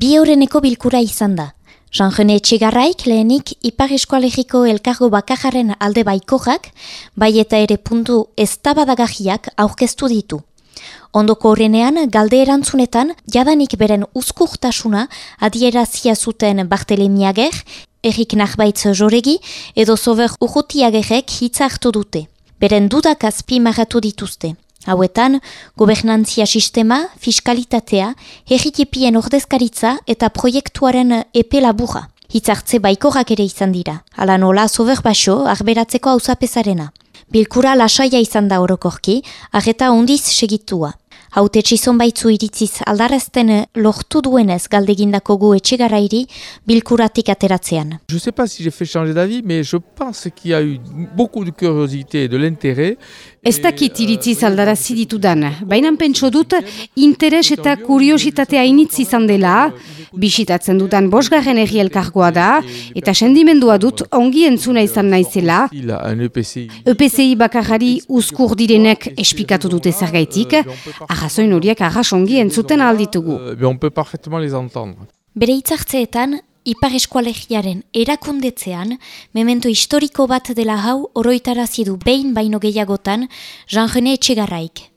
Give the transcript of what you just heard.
Bi horreneko bilkura izan da. Jean-Jene Etxegarraik lehenik Ipar Eskualegiko elkargo bakajaren alde baikojak, bai eta ere puntu eztabadagajiak aurkeztu ditu. Ondoko horrenean, galde erantzunetan, jadanik beren uzkurtasuna adierazia zuten Bartelemiager, Erik Nachbaitz Joregi edo Sober Urrutiagerek hitza hartu dute. Beren dudak azpi maratu dituzte. Hauetan, gobernantzia sistema, fiskalitatea, herritipien ordezkaritza eta proiektuaren epe laburra. Hitzartze baikorak ere izan dira. Hala nola, sober baso, arberatzeko hausapezarena. Bilkura lasaia izan da orokorki, arreta ondiz segitua. Haute txizon baitzu iritziz aldarazten lortu duenez galdegindako gu etxegarairi bilkuratik ateratzean. Je sais pas si j'ai fait changer d'avis, mais je pense qu'il y a eu beaucoup de curiosité et de l'intérêt. Ez dakit iritziz aldarazi ditudan, baina pentso dut interes eta kuriositatea initz izan dela, bisitatzen dudan bosgarren erri elkargoa da, eta sendimendua dut ongi entzuna izan naizela, EPCI. Bakarrari uzkur direnek espikatu dute zergaitik, arrazoin horiek arras ongi entzuten alditugu. Bere hitzartzeetan, Ipar Eskualegiaren erakundetzean, memento historiko bat dela hau oroitarazi du behin baino gehiagotan Jean-René Etxegarraik.